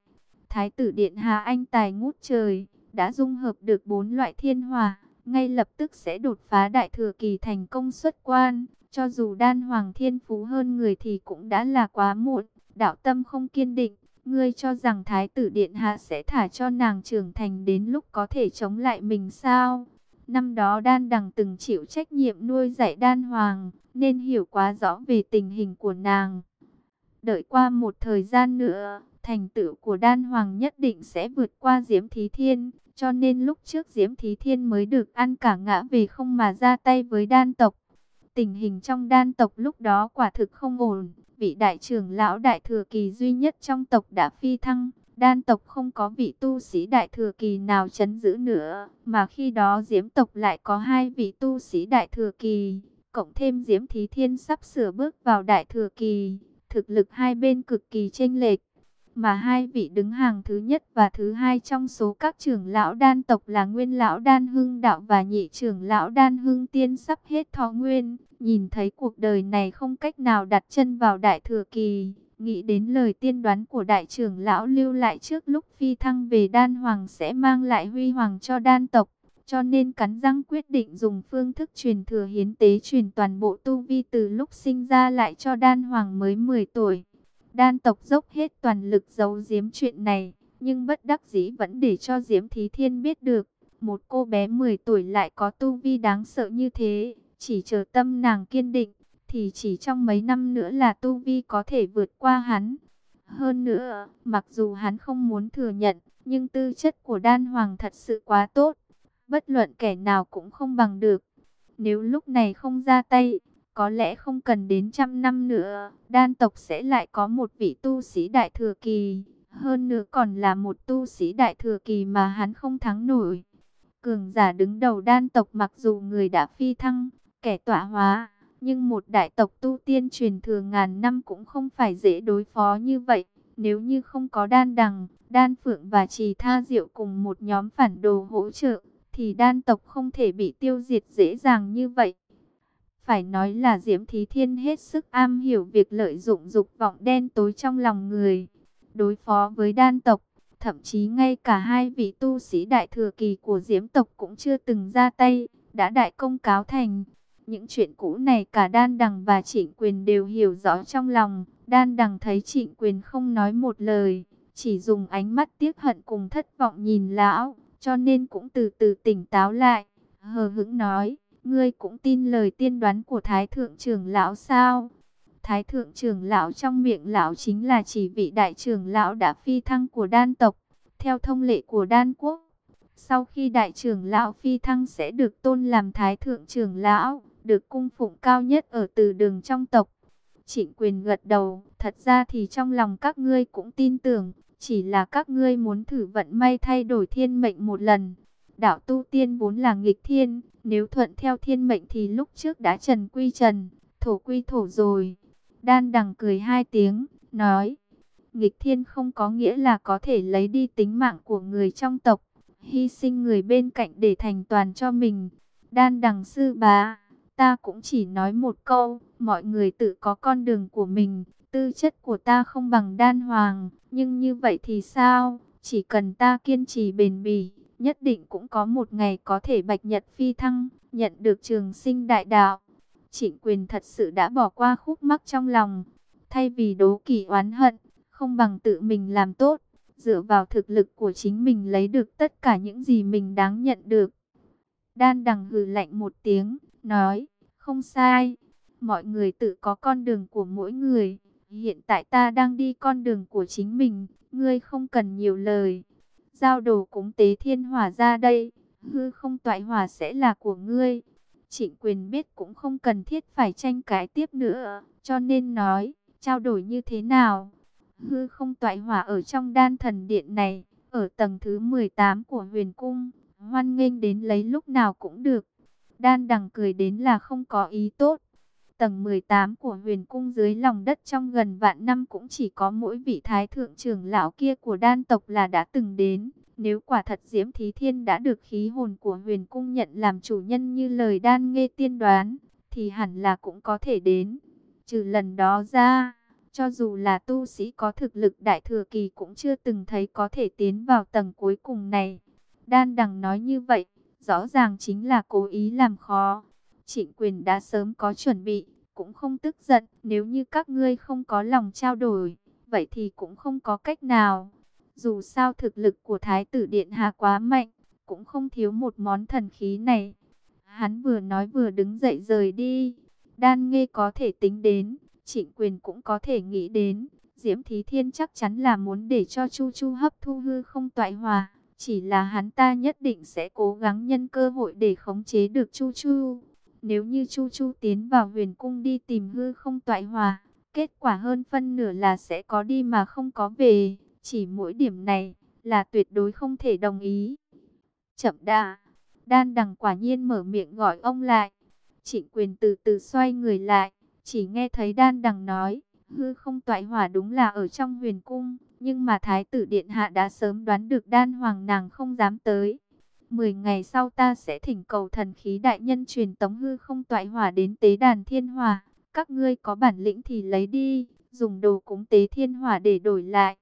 Thái tử điện Hà Anh tài ngút trời, đã dung hợp được bốn loại thiên hỏa, ngay lập tức sẽ đột phá đại thừa kỳ thành công xuất quan. Cho dù đan hoàng thiên phú hơn người thì cũng đã là quá muộn, đạo tâm không kiên định. Ngươi cho rằng Thái tử Điện Hạ sẽ thả cho nàng trưởng thành đến lúc có thể chống lại mình sao? Năm đó đan đằng từng chịu trách nhiệm nuôi dạy đan hoàng, nên hiểu quá rõ về tình hình của nàng. Đợi qua một thời gian nữa, thành tựu của đan hoàng nhất định sẽ vượt qua Diễm Thí Thiên. Cho nên lúc trước Diễm Thí Thiên mới được ăn cả ngã về không mà ra tay với đan tộc. Tình hình trong đan tộc lúc đó quả thực không ổn. Vị đại trưởng lão đại thừa kỳ duy nhất trong tộc đã phi thăng. Đan tộc không có vị tu sĩ đại thừa kỳ nào chấn giữ nữa. Mà khi đó Diễm tộc lại có hai vị tu sĩ đại thừa kỳ. Cộng thêm Diễm Thí Thiên sắp sửa bước vào đại thừa kỳ. Thực lực hai bên cực kỳ chênh lệch mà hai vị đứng hàng thứ nhất và thứ hai trong số các trưởng lão đan tộc là nguyên lão đan hưng đạo và nhị trưởng lão đan hưng tiên sắp hết thọ nguyên. Nhìn thấy cuộc đời này không cách nào đặt chân vào đại thừa kỳ, nghĩ đến lời tiên đoán của đại trưởng lão lưu lại trước lúc phi thăng về đan hoàng sẽ mang lại huy hoàng cho đan tộc. Cho nên cắn răng quyết định dùng phương thức truyền thừa hiến tế truyền toàn bộ tu vi từ lúc sinh ra lại cho đan hoàng mới 10 tuổi. Đan tộc dốc hết toàn lực giấu giếm chuyện này, nhưng bất đắc dĩ vẫn để cho Diễm Thí Thiên biết được. Một cô bé 10 tuổi lại có tu vi đáng sợ như thế, chỉ chờ tâm nàng kiên định, thì chỉ trong mấy năm nữa là tu vi có thể vượt qua hắn. Hơn nữa, mặc dù hắn không muốn thừa nhận, nhưng tư chất của đan hoàng thật sự quá tốt. Bất luận kẻ nào cũng không bằng được. Nếu lúc này không ra tay, có lẽ không cần đến trăm năm nữa, đan tộc sẽ lại có một vị tu sĩ đại thừa kỳ. Hơn nữa còn là một tu sĩ đại thừa kỳ mà hắn không thắng nổi. Cường giả đứng đầu đan tộc mặc dù người đã phi thăng, kẻ tọa hóa, nhưng một đại tộc tu tiên truyền thừa ngàn năm cũng không phải dễ đối phó như vậy. Nếu như không có đan đằng, đan phượng và trì tha diệu cùng một nhóm phản đồ hỗ trợ, thì đan tộc không thể bị tiêu diệt dễ dàng như vậy. Phải nói là Diễm Thí Thiên hết sức am hiểu việc lợi dụng dục vọng đen tối trong lòng người. Đối phó với đan tộc, thậm chí ngay cả hai vị tu sĩ đại thừa kỳ của Diễm tộc cũng chưa từng ra tay, đã đại công cáo thành. Những chuyện cũ này cả Đan Đằng và Trịnh Quyền đều hiểu rõ trong lòng. Đan Đằng thấy Trịnh Quyền không nói một lời, chỉ dùng ánh mắt tiếc hận cùng thất vọng nhìn lão, cho nên cũng từ từ tỉnh táo lại, hờ hững nói ngươi cũng tin lời tiên đoán của Thái Thượng trưởng lão sao? Thái Thượng trưởng lão trong miệng lão chính là chỉ vị đại trưởng lão đã phi thăng của đan tộc, theo thông lệ của đan quốc. Sau khi đại trưởng lão phi thăng sẽ được tôn làm Thái Thượng trưởng lão, được cung phụng cao nhất ở từ đường trong tộc. Trịnh quyền gật đầu, thật ra thì trong lòng các ngươi cũng tin tưởng, chỉ là các ngươi muốn thử vận may thay đổi thiên mệnh một lần. Đạo tu tiên vốn là nghịch thiên, nếu thuận theo thiên mệnh thì lúc trước đã trần quy trần, thổ quy thổ rồi. Đan đằng cười hai tiếng, nói, nghịch thiên không có nghĩa là có thể lấy đi tính mạng của người trong tộc, hy sinh người bên cạnh để thành toàn cho mình. Đan đằng sư bá, ta cũng chỉ nói một câu, mọi người tự có con đường của mình, tư chất của ta không bằng đan hoàng, nhưng như vậy thì sao, chỉ cần ta kiên trì bền bỉ, nhất định cũng có một ngày có thể bạch nhật phi thăng, nhận được trường sinh đại đạo. Trịnh quyền thật sự đã bỏ qua khúc mắc trong lòng, thay vì đố kỵ oán hận, không bằng tự mình làm tốt, dựa vào thực lực của chính mình lấy được tất cả những gì mình đáng nhận được. Đan đằng hừ lạnh một tiếng, nói, không sai, mọi người tự có con đường của mỗi người, hiện tại ta đang đi con đường của chính mình, ngươi không cần nhiều lời. Giao đồ cúng tế thiên hỏa ra đây, hư không toại hỏa sẽ là của ngươi. Trịnh quyền biết cũng không cần thiết phải tranh cãi tiếp nữa, cho nên nói, trao đổi như thế nào? Hư không toại hỏa ở trong đan thần điện này, ở tầng thứ 18 của huyền cung, hoan nghênh đến lấy lúc nào cũng được. Đan đằng cười đến là không có ý tốt. Tầng 18 của huyền cung dưới lòng đất trong gần vạn năm cũng chỉ có mỗi vị thái thượng trưởng lão kia của đan tộc là đã từng đến. Nếu quả thật Diễm Thí Thiên đã được khí hồn của huyền cung nhận làm chủ nhân như lời đan nghe tiên đoán, thì hẳn là cũng có thể đến. Trừ lần đó ra, cho dù là tu sĩ có thực lực đại thừa kỳ cũng chưa từng thấy có thể tiến vào tầng cuối cùng này. Đan đằng nói như vậy, rõ ràng chính là cố ý làm khó. Trịnh quyền đã sớm có chuẩn bị, cũng không tức giận, nếu như các ngươi không có lòng trao đổi, vậy thì cũng không có cách nào. Dù sao thực lực của Thái tử Điện Hà quá mạnh, cũng không thiếu một món thần khí này. Hắn vừa nói vừa đứng dậy rời đi. Đan nghe có thể tính đến, trịnh quyền cũng có thể nghĩ đến. Diễm Thí Thiên chắc chắn là muốn để cho Chu Chu hấp thu hư không toại hòa. Chỉ là hắn ta nhất định sẽ cố gắng nhân cơ hội để khống chế được Chu Chu. Nếu như Chu Chu tiến vào huyền cung đi tìm hư không toại hòa, kết quả hơn phân nửa là sẽ có đi mà không có về. Chỉ mỗi điểm này là tuyệt đối không thể đồng ý. Chậm đã, đan đằng quả nhiên mở miệng gọi ông lại. Trịnh quyền từ từ xoay người lại, chỉ nghe thấy đan đằng nói, hư không toại hỏa đúng là ở trong huyền cung, nhưng mà thái tử điện hạ đã sớm đoán được đan hoàng nàng không dám tới. Mười ngày sau ta sẽ thỉnh cầu thần khí đại nhân truyền tống hư không toại hỏa đến tế đàn thiên hỏa. Các ngươi có bản lĩnh thì lấy đi, dùng đồ cúng tế thiên hỏa để đổi lại.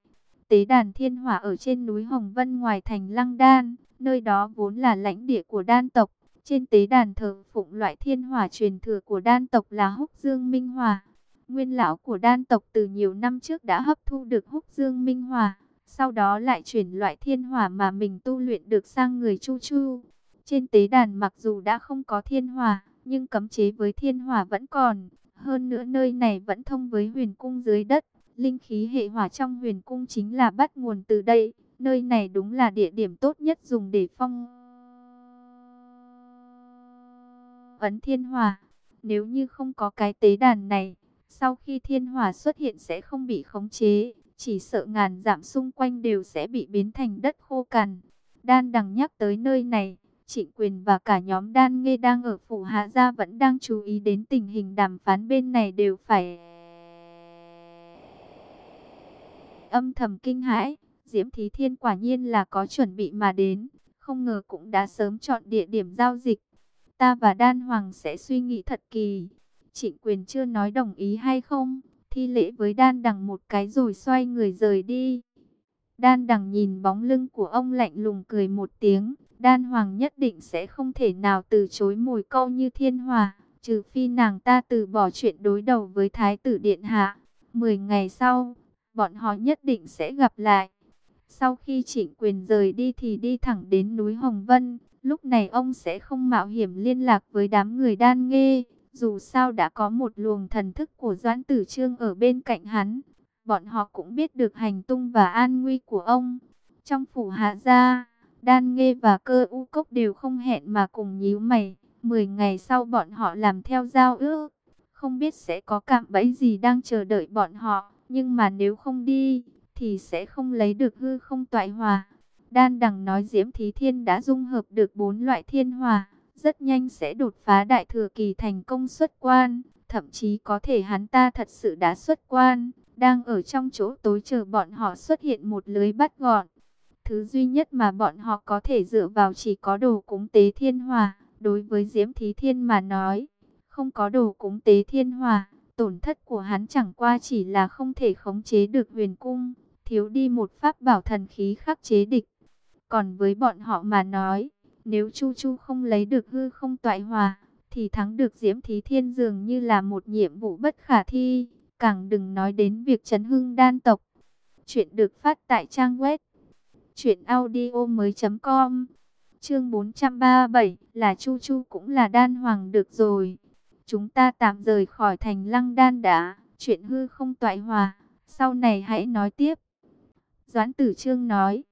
Tế đàn thiên hỏa ở trên núi Hồng Vân ngoài thành Lăng Đan, nơi đó vốn là lãnh địa của đan tộc. Trên tế đàn thờ phụng loại thiên hỏa truyền thừa của đan tộc là Húc Dương Minh Hỏa. Nguyên lão của đan tộc từ nhiều năm trước đã hấp thu được Húc Dương Minh Hỏa, sau đó lại chuyển loại thiên hỏa mà mình tu luyện được sang người Chu Chu. Trên tế đàn mặc dù đã không có thiên hỏa, nhưng cấm chế với thiên hỏa vẫn còn. Hơn nữa nơi này vẫn thông với huyền cung dưới đất. Linh khí hệ hỏa trong huyền cung chính là bắt nguồn từ đây. Nơi này đúng là địa điểm tốt nhất dùng để phong ấn thiên hỏa. Nếu như không có cái tế đàn này, sau khi thiên hỏa xuất hiện sẽ không bị khống chế. Chỉ sợ ngàn dặm xung quanh đều sẽ bị biến thành đất khô cằn. Đan đằng nhắc tới nơi này, Trịnh Quyền và cả nhóm Đan Nghê đang ở phủ Hạ Gia vẫn đang chú ý đến tình hình đàm phán bên này đều phải âm thầm kinh hãi. Diễm Thí Thiên quả nhiên là có chuẩn bị mà đến, không ngờ cũng đã sớm chọn địa điểm giao dịch. Ta và Đan Hoàng sẽ suy nghĩ thật kỳ. Trịnh Quyền chưa nói đồng ý hay không, thi lễ với Đan Đằng một cái rồi xoay người rời đi. Đan Đằng nhìn bóng lưng của ông lạnh lùng cười một tiếng, Đan Hoàng nhất định sẽ không thể nào từ chối mồi câu như thiên hòa, trừ phi nàng ta từ bỏ chuyện đối đầu với Thái tử Điện Hạ. Mười ngày sau, bọn họ nhất định sẽ gặp lại. Sau khi trịnh quyền rời đi thì đi thẳng đến núi Hồng Vân, Lúc này ông sẽ không mạo hiểm liên lạc với đám người đan nghê. Dù sao đã có một luồng thần thức của Doãn Tử Trương ở bên cạnh hắn. Bọn họ cũng biết được hành tung và an nguy của ông. Trong phủ hạ gia, đan nghê và cơ u cốc đều không hẹn mà cùng nhíu mày. Mười ngày sau bọn họ làm theo giao ước. Không biết sẽ có cạm bẫy gì đang chờ đợi bọn họ. Nhưng mà nếu không đi, thì sẽ không lấy được hư không toại hòa. Đan đằng nói Diễm Thí Thiên đã dung hợp được bốn loại thiên hòa, rất nhanh sẽ đột phá đại thừa kỳ thành công xuất quan, thậm chí có thể hắn ta thật sự đã xuất quan, đang ở trong chỗ tối chờ bọn họ xuất hiện một lưới bắt gọn. Thứ duy nhất mà bọn họ có thể dựa vào chỉ có đồ cúng tế thiên hòa, đối với Diễm Thí Thiên mà nói, không có đồ cúng tế thiên hòa, tổn thất của hắn chẳng qua chỉ là không thể khống chế được huyền cung, thiếu đi một pháp bảo thần khí khắc chế địch. Còn với bọn họ mà nói, nếu Chu Chu không lấy được hư không toại hòa, thì thắng được Diễm Thí Thiên dường như là một nhiệm vụ bất khả thi, càng đừng nói đến việc chấn hưng đan tộc. Chuyện được phát tại trang web truyệnaudiomoi.com. Chương 437 là Chu Chu cũng là đan hoàng được rồi. Chúng ta tạm rời khỏi thành Lăng Đan đã, chuyện hư không toại hòa, sau này hãy nói tiếp. Doãn Tử Trương nói,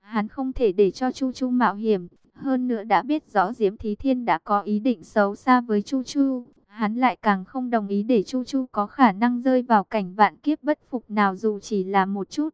hắn không thể để cho Chu Chu mạo hiểm, hơn nữa đã biết rõ Diễm Thí Thiên đã có ý định xấu xa với Chu Chu, hắn lại càng không đồng ý để Chu Chu có khả năng rơi vào cảnh vạn kiếp bất phục nào dù chỉ là một chút.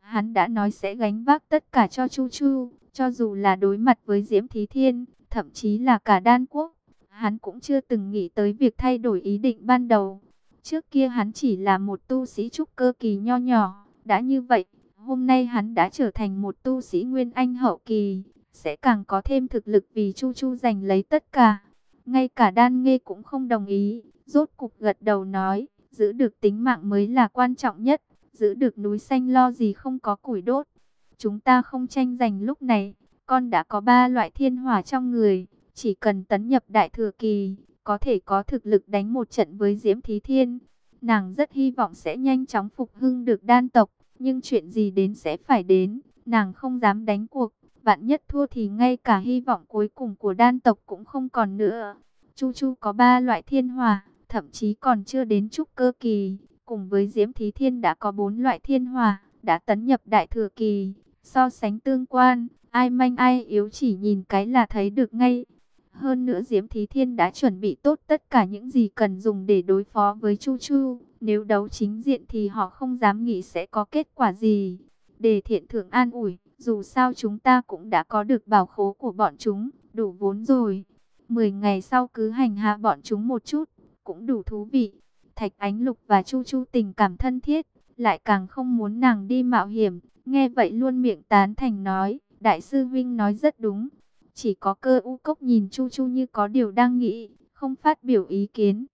Hắn đã nói sẽ gánh vác tất cả cho Chu Chu, cho dù là đối mặt với Diễm Thí Thiên, thậm chí là cả đan quốc. Hắn cũng chưa từng nghĩ tới việc thay đổi ý định ban đầu. Trước kia hắn chỉ là một tu sĩ trúc cơ kỳ nho nhỏ, đã như vậy, Hôm nay hắn đã trở thành một tu sĩ Nguyên Anh hậu kỳ, sẽ càng có thêm thực lực vì Chu Chu giành lấy tất cả. Ngay cả đan nghe cũng không đồng ý, rốt cục gật đầu nói, giữ được tính mạng mới là quan trọng nhất, giữ được núi xanh lo gì không có củi đốt. Chúng ta không tranh giành lúc này, con đã có ba loại thiên hỏa trong người, chỉ cần tấn nhập đại thừa kỳ, có thể có thực lực đánh một trận với Diễm Thí Thiên. Nàng rất hy vọng sẽ nhanh chóng phục hưng được đan tộc. Nhưng chuyện gì đến sẽ phải đến, nàng không dám đánh cuộc. Vạn nhất thua thì ngay cả hy vọng cuối cùng của đan tộc cũng không còn nữa. Chu Chu có ba loại thiên hòa, thậm chí còn chưa đến trúc cơ kỳ. Cùng với Diễm Thí Thiên đã có bốn loại thiên hòa, đã tấn nhập đại thừa kỳ. So sánh tương quan, ai manh ai yếu chỉ nhìn cái là thấy được ngay. Hơn nữa Diễm Thí Thiên đã chuẩn bị tốt tất cả những gì cần dùng để đối phó với Chu Chu. Nếu đấu chính diện thì họ không dám nghĩ sẽ có kết quả gì. Để thiện thượng an ủi, dù sao chúng ta cũng đã có được bảo khố của bọn chúng, đủ vốn rồi. Mười ngày sau cứ hành hạ bọn chúng một chút, cũng đủ thú vị. Thạch Ánh Lục và Chu Chu tình cảm thân thiết, lại càng không muốn nàng đi mạo hiểm. Nghe vậy luôn miệng tán thành nói, Đại sư Vinh nói rất đúng. Chỉ có cơ u cốc nhìn Chu Chu như có điều đang nghĩ, không phát biểu ý kiến.